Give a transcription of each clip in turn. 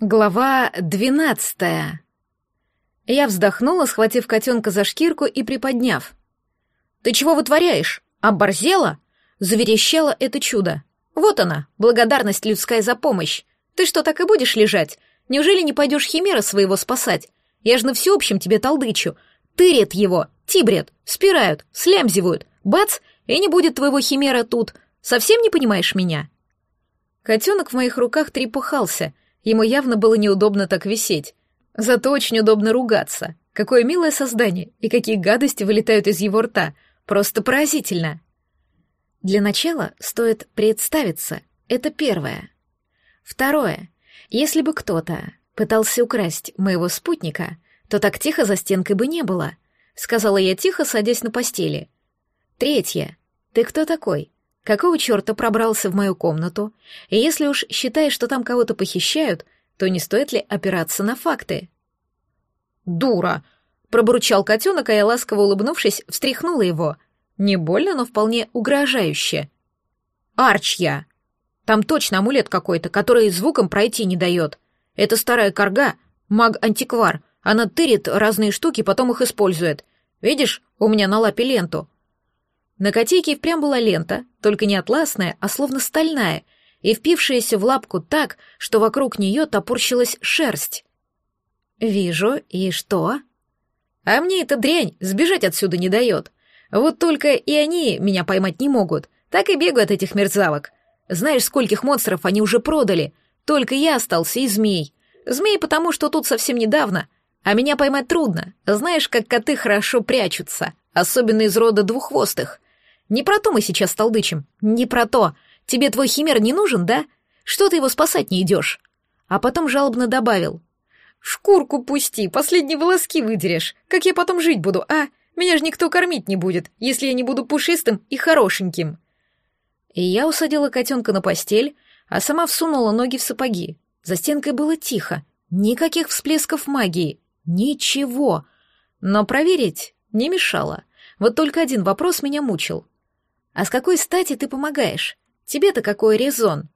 Глава 12. Я вздохнула, схватив котенка за шкирку и приподняв. «Ты чего вытворяешь? Оборзела?» — заверещало это чудо. «Вот она, благодарность людская за помощь. Ты что, так и будешь лежать? Неужели не пойдешь Химера своего спасать? Я же на всеобщем тебе толдычу. Тырят его, тибрят, спирают, слямзивают. Бац, и не будет твоего Химера тут. Совсем не понимаешь меня?» Котенок в моих руках трепыхался — Ему явно было неудобно так висеть. Зато очень удобно ругаться. Какое милое создание, и какие гадости вылетают из его рта. Просто поразительно. Для начала стоит представиться. Это первое. Второе. Если бы кто-то пытался украсть моего спутника, то так тихо за стенкой бы не было, сказала я тихо, садясь на постели. Третье. Ты кто такой? Какого черта пробрался в мою комнату? И если уж считаешь, что там кого-то похищают, то не стоит ли опираться на факты? «Дура!» — пробурчал котенок, а я, ласково улыбнувшись, встряхнула его. Не больно, но вполне угрожающе. «Арчья! Там точно амулет какой-то, который звуком пройти не дает. Это старая корга, маг-антиквар. Она тырит разные штуки, потом их использует. Видишь, у меня на лапе ленту. На котейке впрямь была лента, только не атласная, а словно стальная, и впившаяся в лапку так, что вокруг нее топорщилась шерсть. «Вижу, и что?» «А мне эта дрянь сбежать отсюда не дает. Вот только и они меня поймать не могут, так и бегаю от этих мерзавок. Знаешь, скольких монстров они уже продали, только я остался и змей. Змей потому, что тут совсем недавно, а меня поймать трудно. Знаешь, как коты хорошо прячутся, особенно из рода двухвостых. Не про то мы сейчас толдычим. Не про то. Тебе твой химер не нужен, да? Что ты его спасать не идешь?» А потом жалобно добавил. «Шкурку пусти, последние волоски выдерешь. Как я потом жить буду, а? Меня же никто кормить не будет, если я не буду пушистым и хорошеньким». И я усадила котенка на постель, а сама всунула ноги в сапоги. За стенкой было тихо, никаких всплесков магии, ничего. Но проверить не мешало. Вот только один вопрос меня мучил. А с какой стати ты помогаешь? Тебе-то какой резон?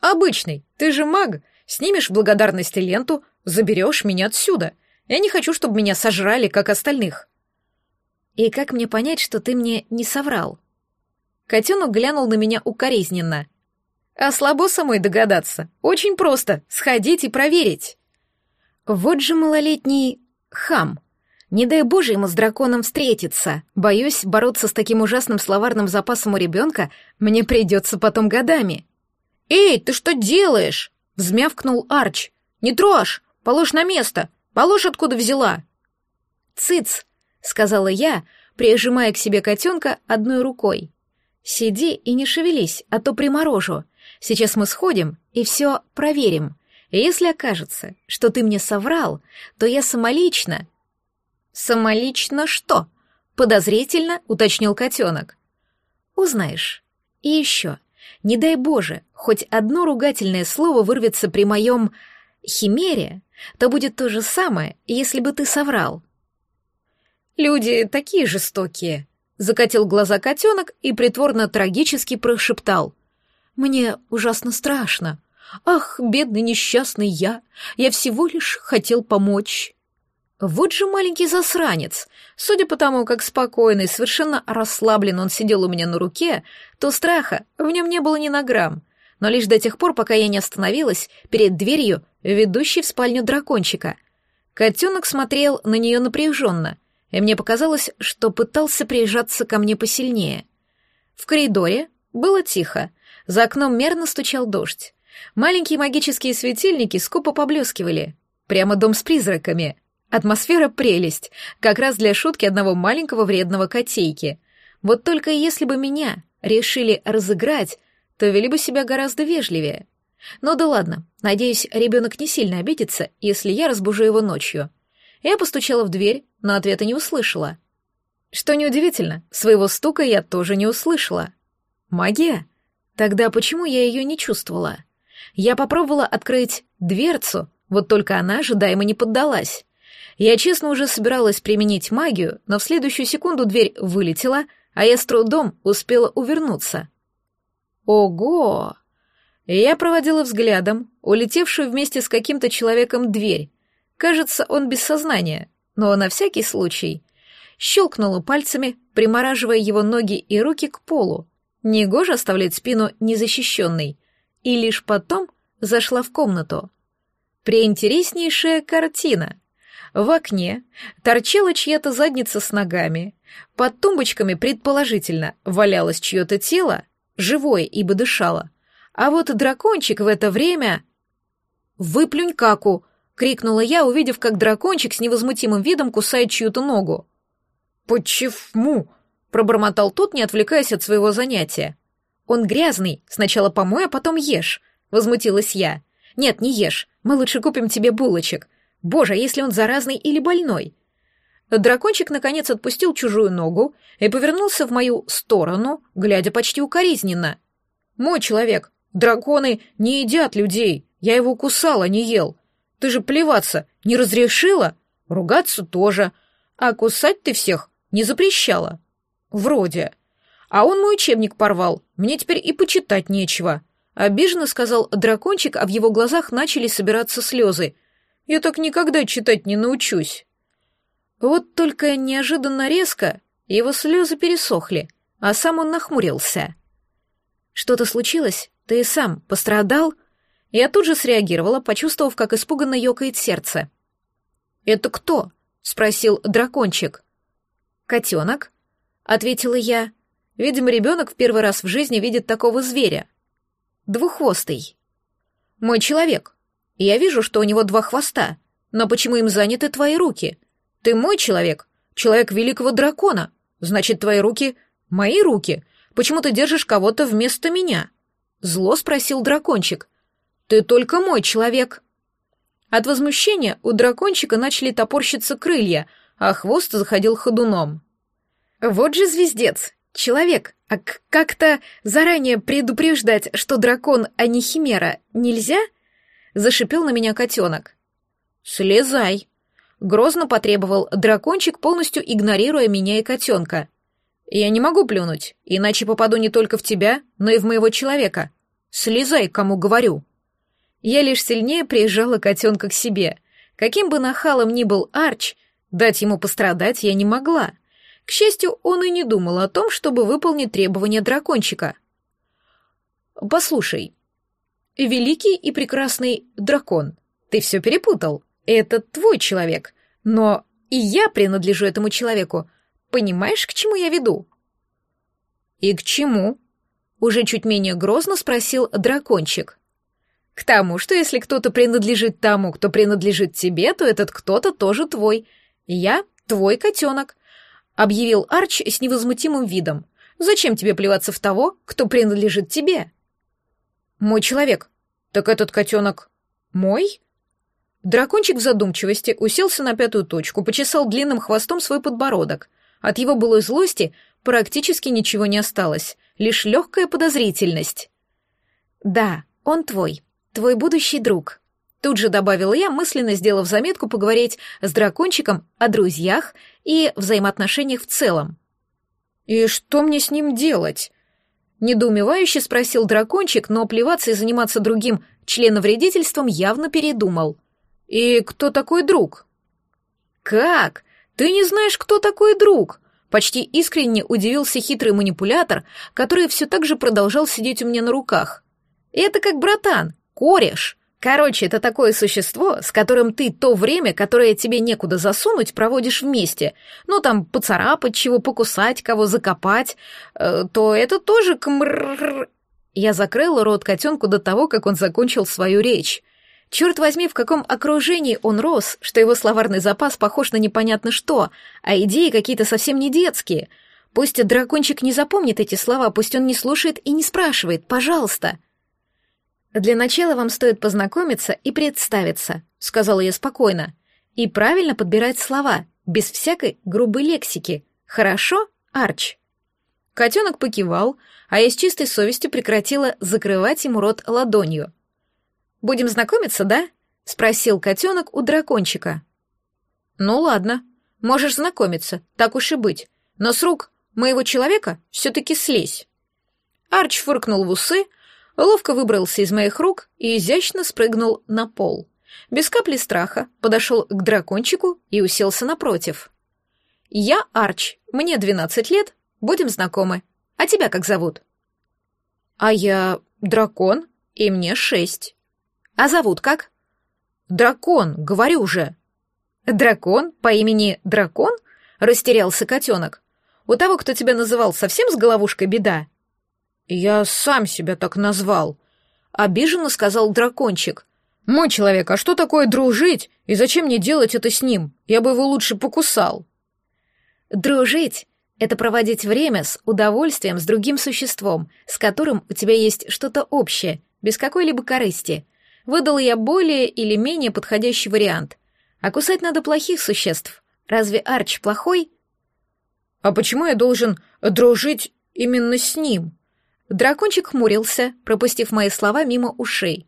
Обычный. Ты же маг. Снимешь благодарность и ленту, заберешь меня отсюда. Я не хочу, чтобы меня сожрали, как остальных. И как мне понять, что ты мне не соврал? Котенок глянул на меня укоризненно. А слабо самой догадаться. Очень просто. Сходить и проверить. Вот же малолетний хам. Не дай боже ему с драконом встретиться. Боюсь, бороться с таким ужасным словарным запасом у ребенка мне придется потом годами. «Эй, ты что делаешь?» — взмявкнул Арч. «Не трожь! Положь на место! Положь, откуда взяла!» «Цыц!» — сказала я, прижимая к себе котенка одной рукой. «Сиди и не шевелись, а то приморожу. Сейчас мы сходим и все проверим. Если окажется, что ты мне соврал, то я самолично «Самолично что?» — подозрительно уточнил котенок. «Узнаешь. И еще. Не дай Боже, хоть одно ругательное слово вырвется при моем химере, то будет то же самое, если бы ты соврал». «Люди такие жестокие», — закатил глаза котенок и притворно трагически прошептал. «Мне ужасно страшно. Ах, бедный несчастный я, я всего лишь хотел помочь». Вот же маленький засранец. Судя по тому, как спокойно и совершенно расслаблен он сидел у меня на руке, то страха в нем не было ни на грамм. Но лишь до тех пор, пока я не остановилась перед дверью, ведущей в спальню дракончика. Котенок смотрел на нее напряженно, и мне показалось, что пытался прижаться ко мне посильнее. В коридоре было тихо, за окном мерно стучал дождь. Маленькие магические светильники скупо поблескивали. Прямо дом с призраками — Атмосфера — прелесть, как раз для шутки одного маленького вредного котейки. Вот только если бы меня решили разыграть, то вели бы себя гораздо вежливее. Но да ладно, надеюсь, ребенок не сильно обидится, если я разбужу его ночью. Я постучала в дверь, но ответа не услышала. Что неудивительно, своего стука я тоже не услышала. Магия? Тогда почему я ее не чувствовала? Я попробовала открыть дверцу, вот только она ожидаемо не поддалась. Я честно уже собиралась применить магию, но в следующую секунду дверь вылетела, а я с трудом успела увернуться. Ого! Я проводила взглядом улетевшую вместе с каким-то человеком дверь. Кажется, он без сознания, но на всякий случай. Щелкнула пальцами, примораживая его ноги и руки к полу. Негоже оставлять спину незащищенной. И лишь потом зашла в комнату. Преинтереснейшая картина — в окне торчала чья-то задница с ногами. Под тумбочками, предположительно, валялось чье-то тело, живое, ибо дышало. А вот дракончик в это время... «Выплюнь каку!» — крикнула я, увидев, как дракончик с невозмутимым видом кусает чью-то ногу. «Почему?» — пробормотал тот, не отвлекаясь от своего занятия. «Он грязный. Сначала помой, а потом ешь», — возмутилась я. «Нет, не ешь. Мы лучше купим тебе булочек. Боже, а если он заразный или больной? Дракончик, наконец, отпустил чужую ногу и повернулся в мою сторону, глядя почти укоризненно. «Мой человек, драконы не едят людей. Я его кусал, а не ел. Ты же плеваться не разрешила? Ругаться тоже. А кусать ты всех не запрещала. Вроде. А он мой учебник порвал. Мне теперь и почитать нечего». Обиженно сказал дракончик, а в его глазах начали собираться слезы. Я так никогда читать не научусь. Вот только неожиданно резко его слезы пересохли, а сам он нахмурился. Что-то случилось? Ты и сам пострадал? Я тут же среагировала, почувствовав, как испуганно ёкает сердце. «Это кто?» — спросил дракончик. «Котенок», — ответила я. «Видимо, ребенок в первый раз в жизни видит такого зверя. двухвостый. «Мой человек», я вижу, что у него два хвоста. Но почему им заняты твои руки? Ты мой человек, человек великого дракона. Значит, твои руки — мои руки. Почему ты держишь кого-то вместо меня?» Зло спросил дракончик. «Ты только мой человек». От возмущения у дракончика начали топорщиться крылья, а хвост заходил ходуном. «Вот же звездец, человек, а как-то заранее предупреждать, что дракон, а не химера, нельзя?» зашипел на меня котенок. «Слезай!» — грозно потребовал дракончик, полностью игнорируя меня и котенка. «Я не могу плюнуть, иначе попаду не только в тебя, но и в моего человека. Слезай, кому говорю!» Я лишь сильнее приезжала котенка к себе. Каким бы нахалом ни был Арч, дать ему пострадать я не могла. К счастью, он и не думал о том, чтобы выполнить требования дракончика. «Послушай, великий и прекрасный дракон. Ты все перепутал. Это твой человек. Но и я принадлежу этому человеку. Понимаешь, к чему я веду?» «И к чему?» Уже чуть менее грозно спросил дракончик. «К тому, что если кто-то принадлежит тому, кто принадлежит тебе, то этот кто-то тоже твой. Я твой котенок», — объявил Арч с невозмутимым видом. «Зачем тебе плеваться в того, кто принадлежит тебе?» «Мой человек». «Так этот котенок мой?» Дракончик в задумчивости уселся на пятую точку, почесал длинным хвостом свой подбородок. От его былой злости практически ничего не осталось, лишь легкая подозрительность. «Да, он твой, твой будущий друг», — тут же добавила я, мысленно сделав заметку поговорить с дракончиком о друзьях и взаимоотношениях в целом. «И что мне с ним делать?» Недоумевающе спросил дракончик, но плеваться и заниматься другим членовредительством явно передумал. «И кто такой друг?» «Как? Ты не знаешь, кто такой друг?» Почти искренне удивился хитрый манипулятор, который все так же продолжал сидеть у меня на руках. «Это как братан, кореш. Короче, это такое существо, с которым ты то время, которое тебе некуда засунуть, проводишь вместе. Ну, там, поцарапать чего, покусать кого, закопать. Э, то это тоже кмр... Я закрыла рот котенку до того, как он закончил свою речь. Черт возьми, в каком окружении он рос, что его словарный запас похож на непонятно что, а идеи какие-то совсем не детские. Пусть дракончик не запомнит эти слова, пусть он не слушает и не спрашивает, пожалуйста. — «Для начала вам стоит познакомиться и представиться», — сказала я спокойно. «И правильно подбирать слова, без всякой грубой лексики. Хорошо, Арч?» Котенок покивал, а я с чистой совестью прекратила закрывать ему рот ладонью. «Будем знакомиться, да?» — спросил котенок у дракончика. «Ну ладно, можешь знакомиться, так уж и быть, но с рук моего человека все-таки слезь». Арч фыркнул в усы, — Ловко выбрался из моих рук и изящно спрыгнул на пол. Без капли страха подошел к дракончику и уселся напротив. «Я Арч, мне 12 лет, будем знакомы. А тебя как зовут?» «А я дракон, и мне шесть». «А зовут как?» «Дракон, говорю же». «Дракон по имени Дракон?» — растерялся котенок. «У того, кто тебя называл, совсем с головушкой беда?» «Я сам себя так назвал», — обиженно сказал дракончик. «Мой человек, а что такое дружить? И зачем мне делать это с ним? Я бы его лучше покусал». «Дружить — это проводить время с удовольствием с другим существом, с которым у тебя есть что-то общее, без какой-либо корысти», Выдал я более или менее подходящий вариант. А кусать надо плохих существ. Разве Арч плохой? А почему я должен дружить именно с ним? Дракончик хмурился, пропустив мои слова мимо ушей.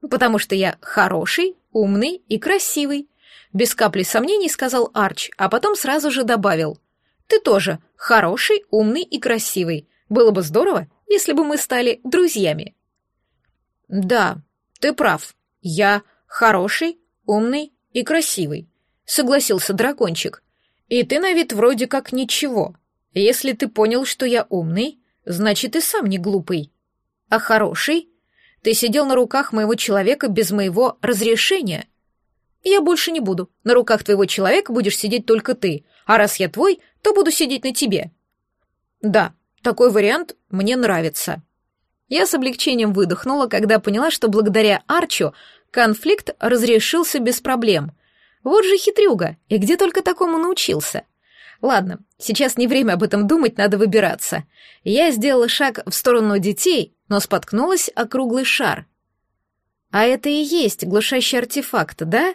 «Потому что я хороший, умный и красивый», — без капли сомнений сказал Арч, а потом сразу же добавил. «Ты тоже хороший, умный и красивый. Было бы здорово, если бы мы стали друзьями». «Да, ты прав. Я хороший, умный и красивый», — согласился дракончик. «И ты на вид вроде как ничего. Если ты понял, что я умный, значит, ты сам не глупый. А хороший? Ты сидел на руках моего человека без моего разрешения. Я больше не буду. На руках твоего человека будешь сидеть только ты, а раз я твой, то буду сидеть на тебе. Да, такой вариант мне нравится. Я с облегчением выдохнула, когда поняла, что благодаря Арчу конфликт разрешился без проблем. Вот же хитрюга, и где только такому научился — Ладно, сейчас не время об этом думать, надо выбираться. Я сделала шаг в сторону детей, но споткнулась о круглый шар. А это и есть глушащий артефакт, да?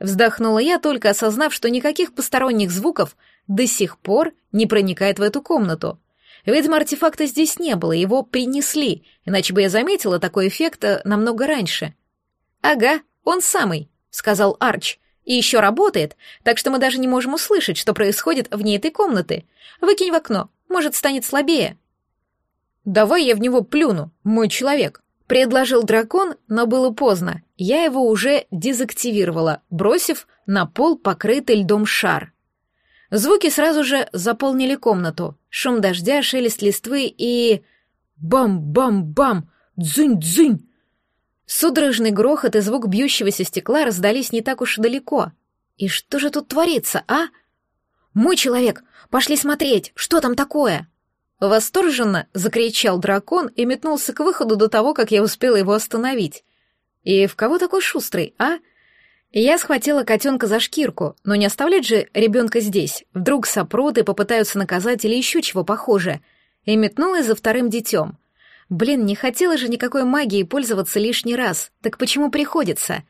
Вздохнула я, только осознав, что никаких посторонних звуков до сих пор не проникает в эту комнату. Видимо, артефакта здесь не было, его принесли, иначе бы я заметила такой эффект э, намного раньше. «Ага, он самый», — сказал Арч, и еще работает, так что мы даже не можем услышать, что происходит вне этой комнаты. Выкинь в окно, может, станет слабее». «Давай я в него плюну, мой человек», — предложил дракон, но было поздно. Я его уже дезактивировала, бросив на пол покрытый льдом шар. Звуки сразу же заполнили комнату. Шум дождя, шелест листвы и... Бам-бам-бам! Дзынь-дзынь! Судорожный грохот и звук бьющегося стекла раздались не так уж далеко. И что же тут творится, а? «Мой человек! Пошли смотреть! Что там такое?» Восторженно закричал дракон и метнулся к выходу до того, как я успела его остановить. «И в кого такой шустрый, а?» Я схватила котенка за шкирку, но не оставлять же ребенка здесь. Вдруг сопроты попытаются наказать или еще чего похожее. И метнулась за вторым детем. Блин, не хотела же никакой магией пользоваться лишний раз, так почему приходится?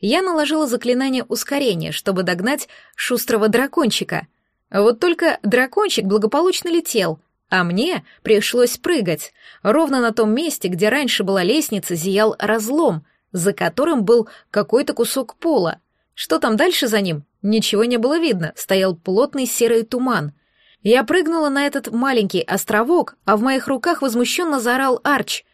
Я наложила заклинание ускорения, чтобы догнать шустрого дракончика. Вот только дракончик благополучно летел, а мне пришлось прыгать. Ровно на том месте, где раньше была лестница, зиял разлом, за которым был какой-то кусок пола. Что там дальше за ним? Ничего не было видно, стоял плотный серый туман — я прыгнула на этот маленький островок, а в моих руках возмущенно заорал Арч.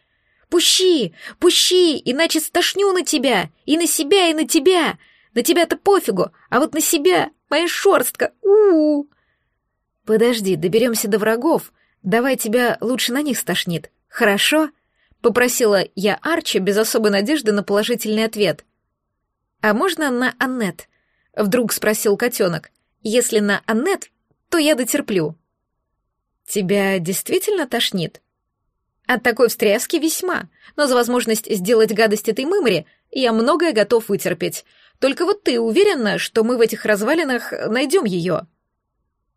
«Пущи! Пущи! Иначе стошню на тебя! И на себя, и на тебя! На тебя-то пофигу, а вот на себя! Моя шорстка! у у, -у. «Подожди, доберемся до врагов. Давай тебя лучше на них стошнит. Хорошо?» — попросила я Арчи без особой надежды на положительный ответ. «А можно на Аннет?» — вдруг спросил котенок. «Если на Аннет, то я дотерплю». «Тебя действительно тошнит?» «От такой встряски весьма, но за возможность сделать гадость этой мымре я многое готов вытерпеть. Только вот ты уверена, что мы в этих развалинах найдем ее?»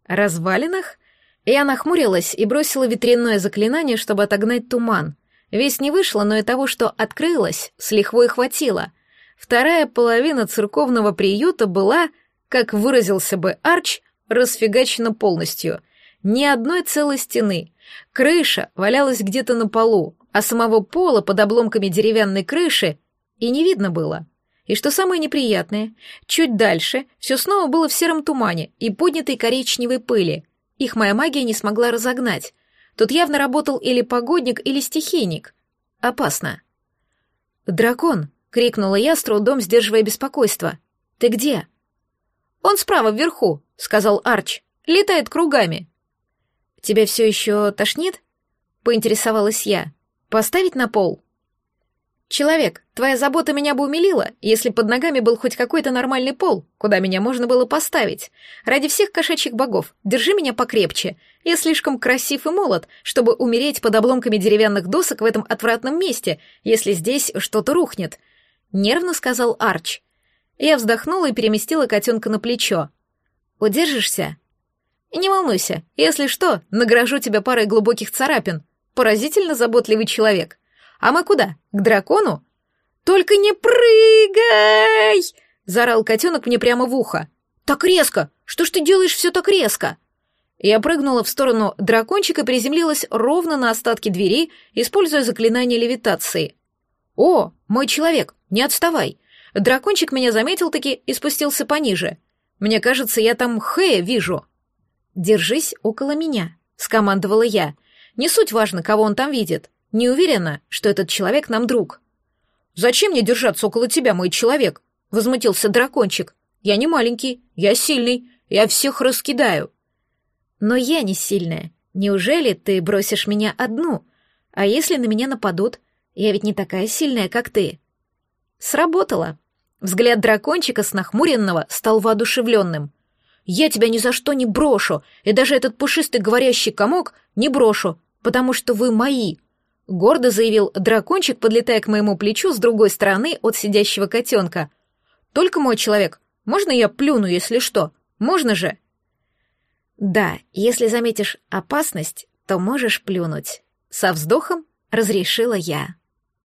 «Развалинах?» Я нахмурилась и бросила ветряное заклинание, чтобы отогнать туман. Весь не вышло, но и того, что открылось, с лихвой хватило. Вторая половина церковного приюта была, как выразился бы Арч, расфигачена полностью. Ни одной целой стены. Крыша валялась где-то на полу, а самого пола под обломками деревянной крыши и не видно было. И что самое неприятное, чуть дальше все снова было в сером тумане и поднятой коричневой пыли. Их моя магия не смогла разогнать. Тут явно работал или погодник, или стихийник. Опасно. «Дракон!» — крикнула я, с трудом сдерживая беспокойство. «Ты где?» «Он справа, вверху!» — сказал Арч. «Летает кругами». «Тебя все еще тошнит?» — поинтересовалась я. «Поставить на пол?» «Человек, твоя забота меня бы умилила, если под ногами был хоть какой-то нормальный пол, куда меня можно было поставить. Ради всех кошачьих богов, держи меня покрепче. Я слишком красив и молод, чтобы умереть под обломками деревянных досок в этом отвратном месте, если здесь что-то рухнет», — нервно сказал Арч. Я вздохнула и переместила котенка на плечо. Удержишься?» «Не волнуйся. Если что, награжу тебя парой глубоких царапин. Поразительно заботливый человек. А мы куда? К дракону?» «Только не прыгай!» — заорал котенок мне прямо в ухо. «Так резко! Что ж ты делаешь все так резко?» Я прыгнула в сторону дракончика и приземлилась ровно на остатки двери, используя заклинание левитации. «О, мой человек, не отставай!» Дракончик меня заметил-таки и спустился пониже. Мне кажется, я там Хэя вижу». «Держись около меня», — скомандовала я. «Не суть важно, кого он там видит. Не уверена, что этот человек нам друг». «Зачем мне держаться около тебя, мой человек?» — возмутился дракончик. «Я не маленький, я сильный, я всех раскидаю». «Но я не сильная. Неужели ты бросишь меня одну? А если на меня нападут? Я ведь не такая сильная, как ты». Сработало. Взгляд дракончика с нахмуренного стал воодушевленным. «Я тебя ни за что не брошу, и даже этот пушистый говорящий комок не брошу, потому что вы мои!» Гордо заявил дракончик, подлетая к моему плечу с другой стороны от сидящего котенка. «Только мой человек. Можно я плюну, если что? Можно же?» «Да, если заметишь опасность, то можешь плюнуть», — со вздохом разрешила я.